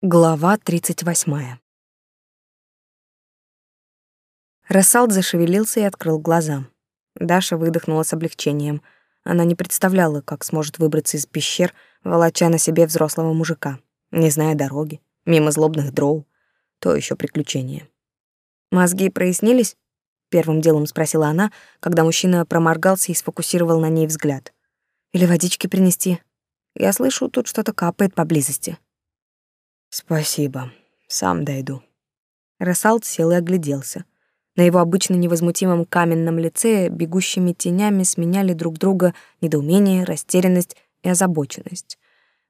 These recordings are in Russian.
Глава 38. Рассалт зашевелился и открыл глаза. Даша выдохнула с облегчением. Она не представляла, как сможет выбраться из пещер, волоча на себе взрослого мужика, не зная дороги, мимо злобных дроу. То еще приключение. «Мозги прояснились?» — первым делом спросила она, когда мужчина проморгался и сфокусировал на ней взгляд. «Или водички принести? Я слышу, тут что-то капает поблизости». Спасибо. Сам дойду. Рассалт сел и огляделся. На его обычно невозмутимом каменном лице бегущими тенями сменяли друг друга недоумение, растерянность и озабоченность.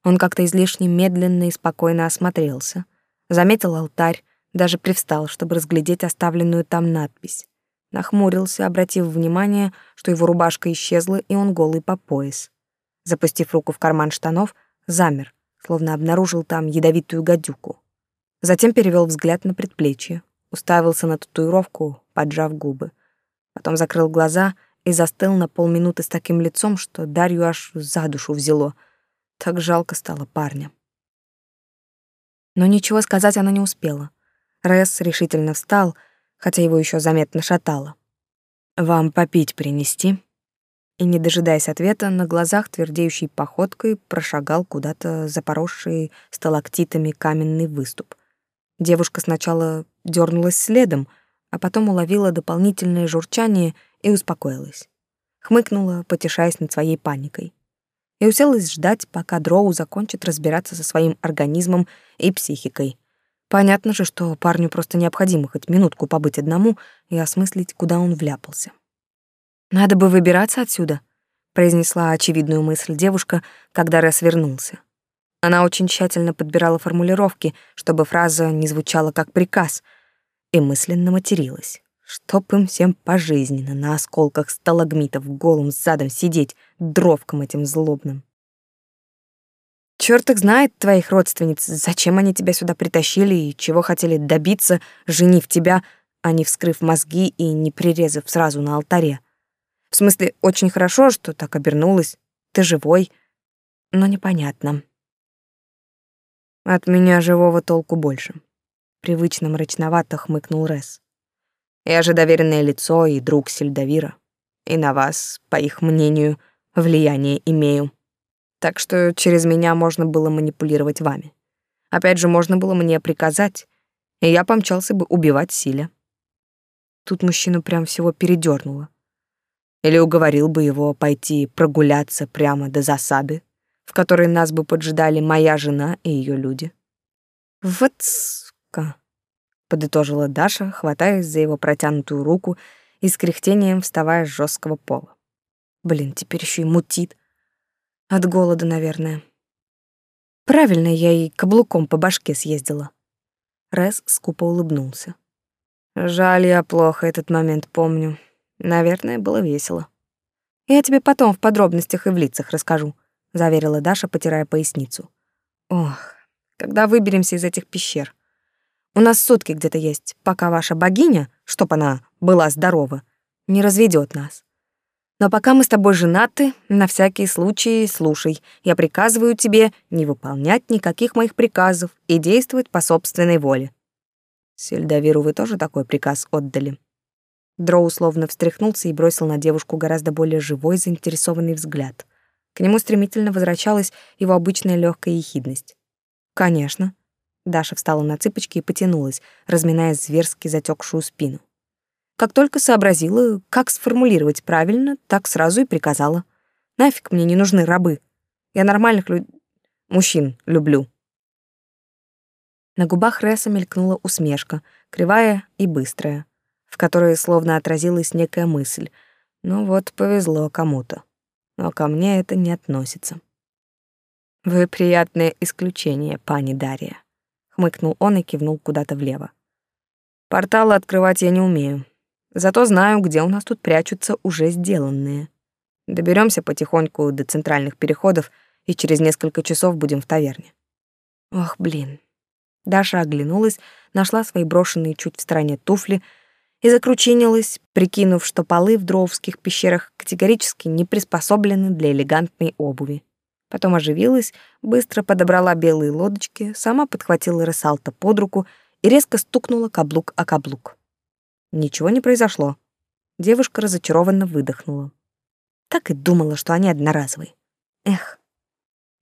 Он как-то излишне медленно и спокойно осмотрелся. Заметил алтарь, даже привстал, чтобы разглядеть оставленную там надпись. Нахмурился, обратив внимание, что его рубашка исчезла, и он голый по пояс. Запустив руку в карман штанов, замер, словно обнаружил там ядовитую гадюку. Затем перевел взгляд на предплечье, уставился на татуировку, поджав губы. Потом закрыл глаза и застыл на полминуты с таким лицом, что Дарью аж за душу взяло. Так жалко стало парня. Но ничего сказать она не успела. Ресс решительно встал, хотя его еще заметно шатало. «Вам попить принести?» И, не дожидаясь ответа, на глазах твердеющей походкой прошагал куда-то запоросший сталактитами каменный выступ. Девушка сначала дернулась следом, а потом уловила дополнительное журчание и успокоилась. Хмыкнула, потешаясь над своей паникой. И уселась ждать, пока Дроу закончит разбираться со своим организмом и психикой. Понятно же, что парню просто необходимо хоть минутку побыть одному и осмыслить, куда он вляпался. Надо бы выбираться отсюда, произнесла очевидную мысль девушка, когда Рэс вернулся. Она очень тщательно подбирала формулировки, чтобы фраза не звучала как приказ, и мысленно материлась. Чтоб им всем пожизненно на осколках сталагмитов голым задом сидеть, дровком этим злобным. Чёрт их знает, твоих родственниц, зачем они тебя сюда притащили и чего хотели добиться, женив тебя, а не вскрыв мозги и не прирезав сразу на алтаре. В смысле, очень хорошо, что так обернулась. Ты живой, но непонятно. От меня живого толку больше. Привычно мрачновато хмыкнул Рес. Я же доверенное лицо и друг Сельдовира. И на вас, по их мнению, влияние имею. Так что через меня можно было манипулировать вами. Опять же, можно было мне приказать, и я помчался бы убивать Силя. Тут мужчину прям всего передёрнуло. Или уговорил бы его пойти прогуляться прямо до засады, в которой нас бы поджидали моя жена и ее люди. Вот сука, подытожила Даша, хватаясь за его протянутую руку и с кряхтением вставая с жесткого пола. Блин, теперь еще и мутит. От голода, наверное. Правильно я ей каблуком по башке съездила. Рес скупо улыбнулся. Жаль, я плохо этот момент помню. Наверное, было весело. Я тебе потом в подробностях и в лицах расскажу, заверила Даша, потирая поясницу. Ох, когда выберемся из этих пещер. У нас сутки где-то есть, пока ваша богиня, чтоб она была здорова, не разведет нас. Но пока мы с тобой женаты, на всякий случай слушай. Я приказываю тебе не выполнять никаких моих приказов и действовать по собственной воле. Сельдовиру вы тоже такой приказ отдали? Дроу словно встряхнулся и бросил на девушку гораздо более живой, заинтересованный взгляд. К нему стремительно возвращалась его обычная легкая ехидность. «Конечно». Даша встала на цыпочки и потянулась, разминая зверски затекшую спину. Как только сообразила, как сформулировать правильно, так сразу и приказала. «Нафиг мне не нужны рабы. Я нормальных люд... мужчин люблю». На губах Ресса мелькнула усмешка, кривая и быстрая в которой словно отразилась некая мысль. Ну вот, повезло кому-то. Но ко мне это не относится. «Вы приятное исключение, пани Дарья», — хмыкнул он и кивнул куда-то влево. «Порталы открывать я не умею. Зато знаю, где у нас тут прячутся уже сделанные. Доберемся потихоньку до центральных переходов и через несколько часов будем в таверне». Ох, блин. Даша оглянулась, нашла свои брошенные чуть в стороне туфли — и закручинилась, прикинув, что полы в дровских пещерах категорически не приспособлены для элегантной обуви. Потом оживилась, быстро подобрала белые лодочки, сама подхватила Ресалта под руку и резко стукнула каблук о каблук. Ничего не произошло. Девушка разочарованно выдохнула. Так и думала, что они одноразовые. Эх.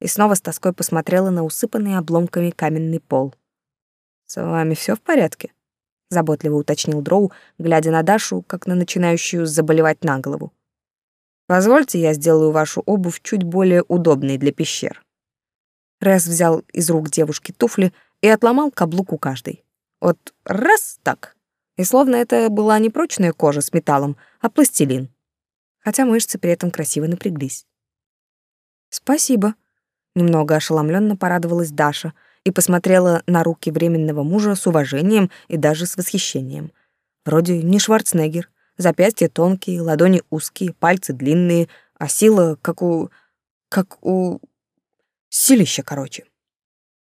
И снова с тоской посмотрела на усыпанный обломками каменный пол. «С вами все в порядке?» — заботливо уточнил Дроу, глядя на Дашу, как на начинающую заболевать на голову. «Позвольте, я сделаю вашу обувь чуть более удобной для пещер». Рэс взял из рук девушки туфли и отломал каблук у каждой. Вот раз так. И словно это была не прочная кожа с металлом, а пластилин. Хотя мышцы при этом красиво напряглись. «Спасибо», — немного ошеломленно порадовалась Даша и посмотрела на руки временного мужа с уважением и даже с восхищением. Вроде не Шварценеггер, запястья тонкие, ладони узкие, пальцы длинные, а сила как у... как у... силища, короче.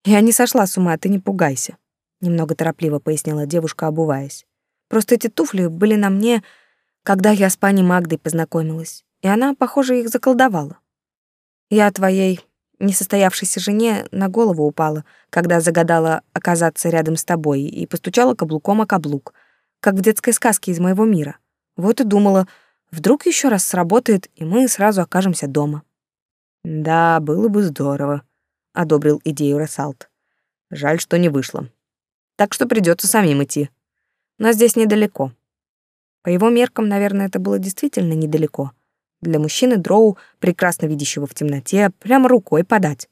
Я не сошла с ума, ты не пугайся немного торопливо пояснила девушка, обуваясь. Просто эти туфли были на мне, когда я с пани Магдой познакомилась, и она, похоже, их заколдовала. Я твоей несостоявшейся жене на голову упала, когда загадала оказаться рядом с тобой и постучала каблуком о каблук, как в детской сказке из моего мира. Вот и думала, вдруг еще раз сработает, и мы сразу окажемся дома. Да, было бы здорово, одобрил идею Рассалт. Жаль, что не вышло так что придется самим идти. Но здесь недалеко. По его меркам, наверное, это было действительно недалеко. Для мужчины Дроу, прекрасно видящего в темноте, прямо рукой подать.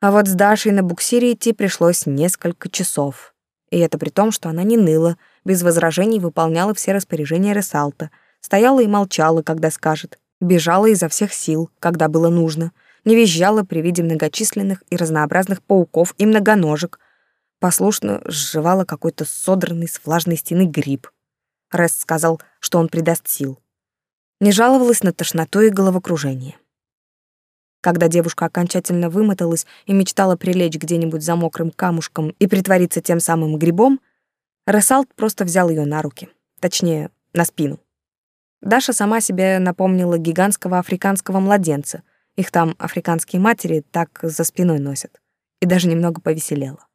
А вот с Дашей на буксире идти пришлось несколько часов. И это при том, что она не ныла, без возражений выполняла все распоряжения Ресалта, стояла и молчала, когда скажет, бежала изо всех сил, когда было нужно, не визжала при виде многочисленных и разнообразных пауков и многоножек, послушно сживала какой-то содранный с влажной стены гриб. Рест сказал, что он придаст сил. Не жаловалась на тошноту и головокружение. Когда девушка окончательно вымоталась и мечтала прилечь где-нибудь за мокрым камушком и притвориться тем самым грибом, Рассалт просто взял ее на руки, точнее, на спину. Даша сама себе напомнила гигантского африканского младенца. Их там африканские матери так за спиной носят. И даже немного повеселела.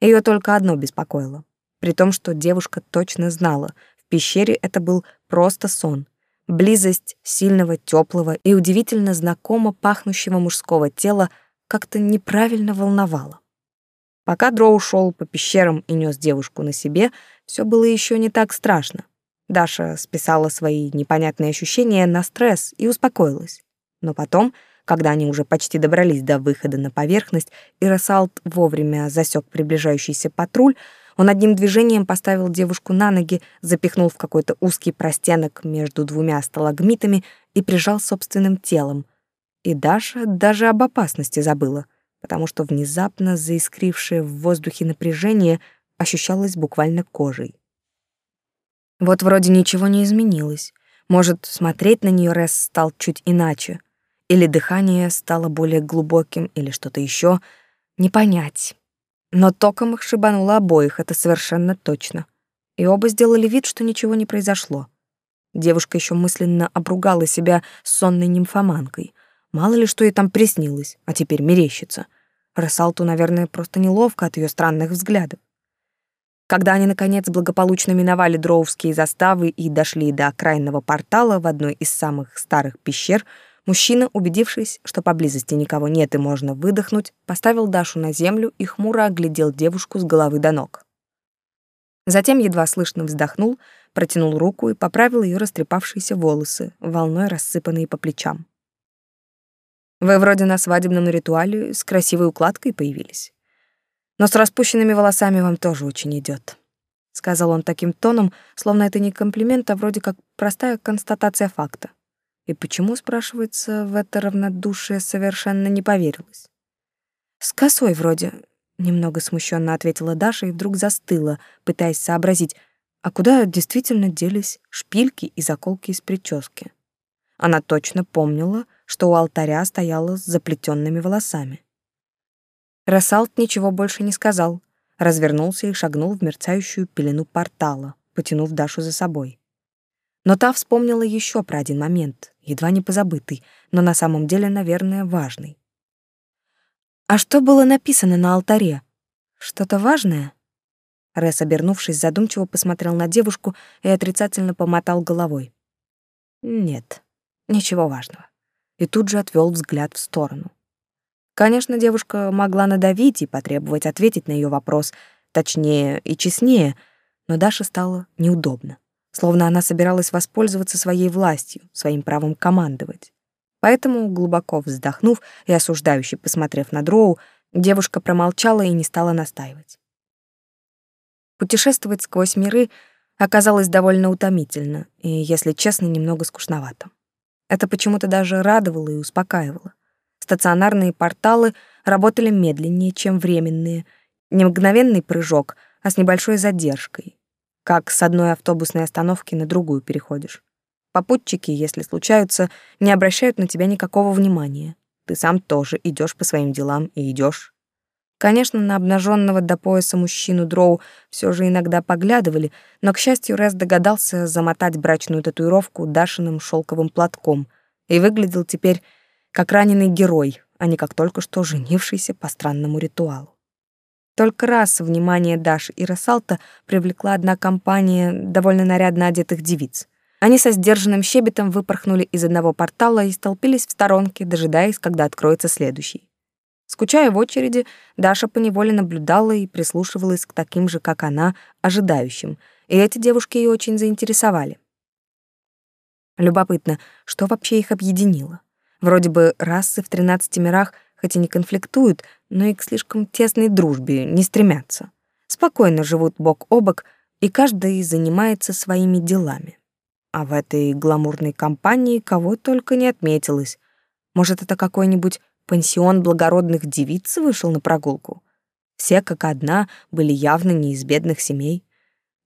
Ее только одно беспокоило. При том, что девушка точно знала, в пещере это был просто сон. Близость сильного, теплого и удивительно знакомо пахнущего мужского тела как-то неправильно волновала. Пока Дроу шел по пещерам и нес девушку на себе, все было еще не так страшно. Даша списала свои непонятные ощущения на стресс и успокоилась. Но потом когда они уже почти добрались до выхода на поверхность, и Рассалт вовремя засек приближающийся патруль, он одним движением поставил девушку на ноги, запихнул в какой-то узкий простенок между двумя сталагмитами и прижал собственным телом. И Даша даже об опасности забыла, потому что внезапно заискрившее в воздухе напряжение ощущалось буквально кожей. Вот вроде ничего не изменилось. Может, смотреть на нее Ресс стал чуть иначе — или дыхание стало более глубоким, или что-то еще, не понять. Но током их шибануло обоих, это совершенно точно. И оба сделали вид, что ничего не произошло. Девушка еще мысленно обругала себя сонной нимфоманкой. Мало ли, что ей там приснилось, а теперь мерещится. Рассалту, наверное, просто неловко от ее странных взглядов. Когда они, наконец, благополучно миновали дроувские заставы и дошли до окраинного портала в одной из самых старых пещер — Мужчина, убедившись, что поблизости никого нет и можно выдохнуть, поставил Дашу на землю и хмуро оглядел девушку с головы до ног. Затем едва слышно вздохнул, протянул руку и поправил ее растрепавшиеся волосы, волной рассыпанные по плечам. «Вы вроде на свадебном ритуале с красивой укладкой появились. Но с распущенными волосами вам тоже очень идет», — сказал он таким тоном, словно это не комплимент, а вроде как простая констатация факта. И почему, спрашивается, в это равнодушие совершенно не поверилось? «С косой вроде», — немного смущенно ответила Даша и вдруг застыла, пытаясь сообразить, а куда действительно делись шпильки и заколки из прически. Она точно помнила, что у алтаря стояла с заплетенными волосами. Рассалт ничего больше не сказал, развернулся и шагнул в мерцающую пелену портала, потянув Дашу за собой. Но та вспомнила еще про один момент, едва не позабытый, но на самом деле, наверное, важный. А что было написано на алтаре? Что-то важное? Рес, обернувшись, задумчиво посмотрел на девушку и отрицательно помотал головой. Нет, ничего важного. И тут же отвел взгляд в сторону. Конечно, девушка могла надавить и потребовать ответить на ее вопрос, точнее и честнее, но Даша стало неудобно, словно она собиралась воспользоваться своей властью, своим правом командовать. Поэтому, глубоко вздохнув и осуждающе посмотрев на Дроу, девушка промолчала и не стала настаивать. Путешествовать сквозь миры оказалось довольно утомительно и, если честно, немного скучновато. Это почему-то даже радовало и успокаивало. Стационарные порталы работали медленнее, чем временные. Не мгновенный прыжок, а с небольшой задержкой. Как с одной автобусной остановки на другую переходишь. Попутчики, если случаются, не обращают на тебя никакого внимания. Ты сам тоже идешь по своим делам и идешь. Конечно, на обнаженного до пояса мужчину Дроу все же иногда поглядывали, но, к счастью, Рес догадался замотать брачную татуировку Дашиным шелковым платком и выглядел теперь как раненый герой, а не как только что женившийся по странному ритуалу. Только раз внимание Даши и Рассалта привлекла одна компания довольно нарядно одетых девиц. Они со сдержанным щебетом выпорхнули из одного портала и столпились в сторонке, дожидаясь, когда откроется следующий. Скучая в очереди, Даша поневоле наблюдала и прислушивалась к таким же, как она, ожидающим, и эти девушки ее очень заинтересовали. Любопытно, что вообще их объединило? Вроде бы расы в тринадцати мирах хоть и не конфликтуют, но и к слишком тесной дружбе не стремятся. Спокойно живут бок о бок, и каждый занимается своими делами. А в этой гламурной компании кого только не отметилось. Может, это какой-нибудь пансион благородных девиц вышел на прогулку. Все как одна были явно не из бедных семей.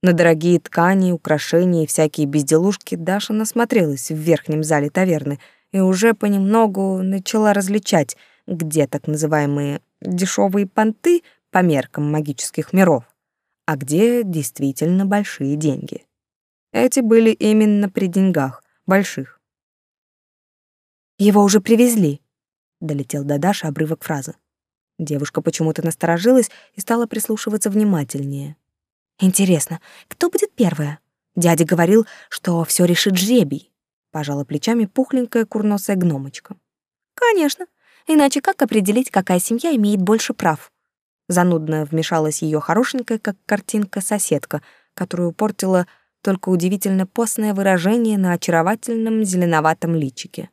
На дорогие ткани, украшения и всякие безделушки Даша насмотрелась в верхнем зале таверны и уже понемногу начала различать, где так называемые дешевые понты по меркам магических миров, а где действительно большие деньги. Эти были именно при деньгах, больших. Его уже привезли, долетел до Даши обрывок фразы. Девушка почему-то насторожилась и стала прислушиваться внимательнее. Интересно, кто будет первая? Дядя говорил, что все решит жребий. Пожала плечами пухленькая курносая гномочка. Конечно. Иначе как определить, какая семья имеет больше прав? Занудно вмешалась ее хорошенькая, как картинка, соседка, которую портила только удивительно постное выражение на очаровательном зеленоватом личике.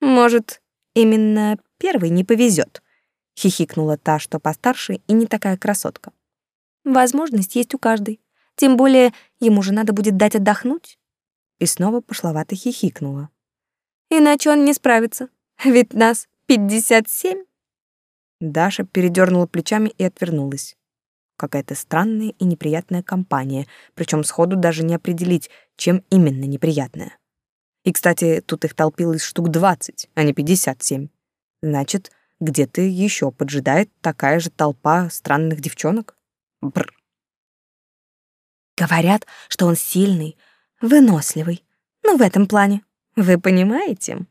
Может, Именно первый не повезет, хихикнула та, что постарше и не такая красотка. Возможность есть у каждой. Тем более ему же надо будет дать отдохнуть. И снова пошловато хихикнула. Иначе он не справится. Ведь нас пятьдесят семь. Даша передернула плечами и отвернулась. Какая-то странная и неприятная компания, причем сходу даже не определить, чем именно неприятная. И, кстати, тут их толпилось штук двадцать, а не пятьдесят семь. Значит, где-то еще поджидает такая же толпа странных девчонок? Бр. Говорят, что он сильный, выносливый. Ну, в этом плане. Вы понимаете?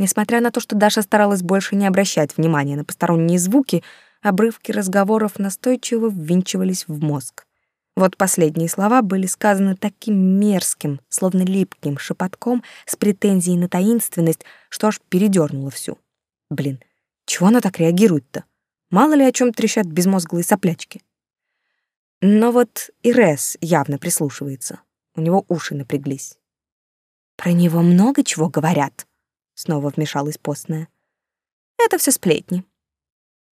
Несмотря на то, что Даша старалась больше не обращать внимания на посторонние звуки, обрывки разговоров настойчиво ввинчивались в мозг. Вот последние слова были сказаны таким мерзким, словно липким шепотком с претензией на таинственность, что аж передернуло всю. Блин, чего она так реагирует-то? Мало ли о чем трещат безмозглые соплячки. Но вот и Рес явно прислушивается. У него уши напряглись. «Про него много чего говорят», — снова вмешалась постная. «Это все сплетни.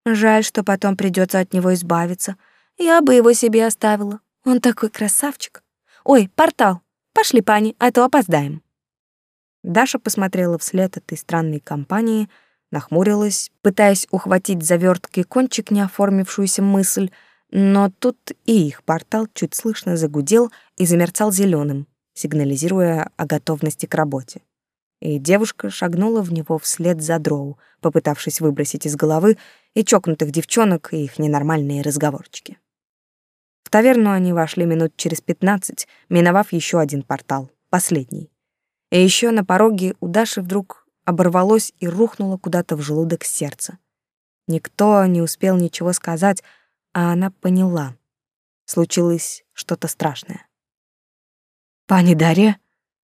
Жаль, что потом придется от него избавиться. Я бы его себе оставила. Он такой красавчик. Ой, портал. Пошли, пани, а то опоздаем. Даша посмотрела вслед этой странной компании, нахмурилась, пытаясь ухватить заверткой кончик неоформившуюся мысль, но тут и их портал чуть слышно загудел и замерцал зеленым, сигнализируя о готовности к работе. И девушка шагнула в него вслед за дроу, попытавшись выбросить из головы и чокнутых девчонок, и их ненормальные разговорчики. В таверну они вошли минут через пятнадцать, миновав еще один портал, последний. И еще на пороге у Даши вдруг оборвалось и рухнуло куда-то в желудок сердце. Никто не успел ничего сказать, а она поняла. Случилось что-то страшное. «Пани Дарья?» —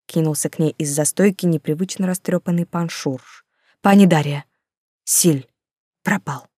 кинулся к ней из застойки непривычно растрепанный пан Шурш. «Пани Дарья, Силь пропал».